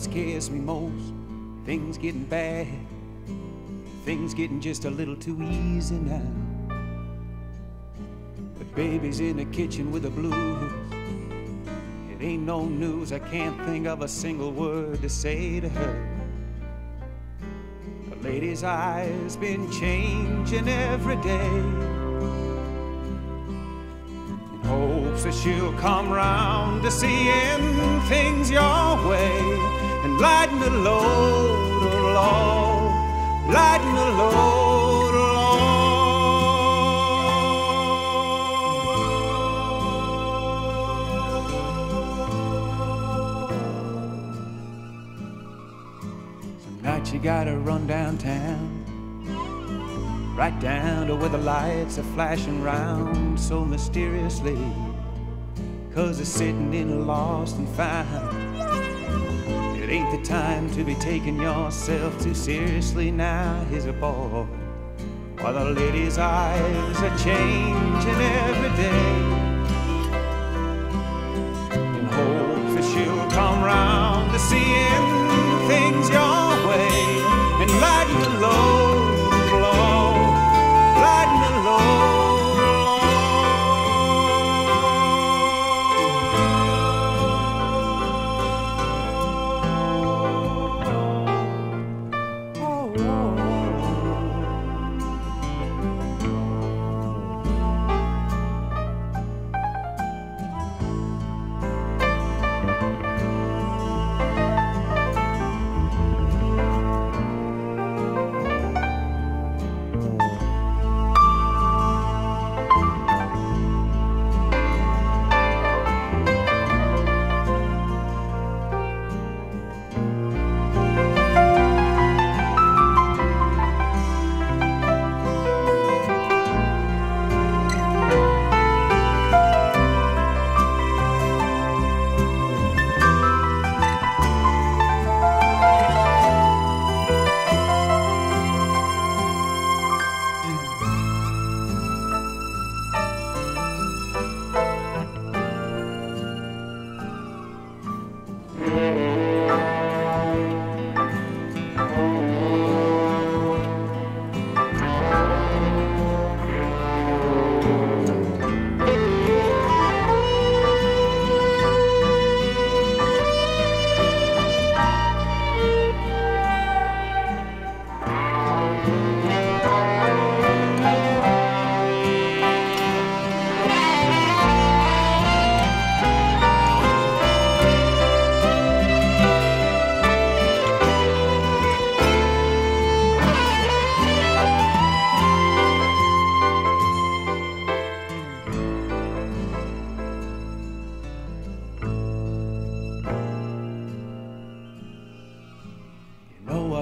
scares me most. Things getting bad, things getting just a little too easy now. But baby's in the kitchen with the blues. It ain't no news, I can't think of a single word to say to her. The lady's eyes been changing every day. In hopes that she'll come round to seeing things your way and lighten the load, Lord, lighten the load, Lord. Some nights you gotta run downtown. Right down to where the lights are flashing round so mysteriously. Cause they're sitting in a lost and found. It ain't the time to be taking yourself too seriously now, here's a boy. While the lady's eyes are changing every day.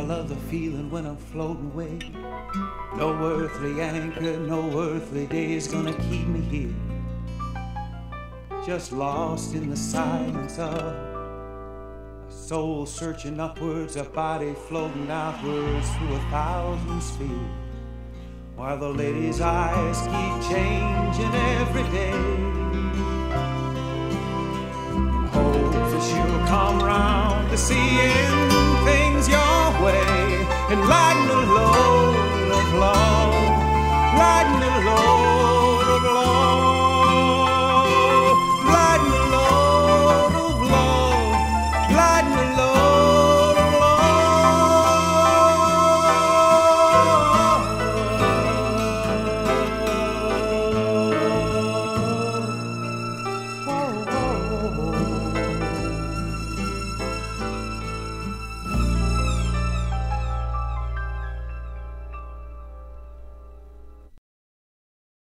Love the feeling when I'm floating away. No earthly anchor, no earthly day is gonna keep me here. Just lost in the silence of a soul searching upwards, a body floating outwards through a thousand spheres. While the lady's eyes keep changing every day. hopes that she'll come round to way and lighten the load of love, lighten the.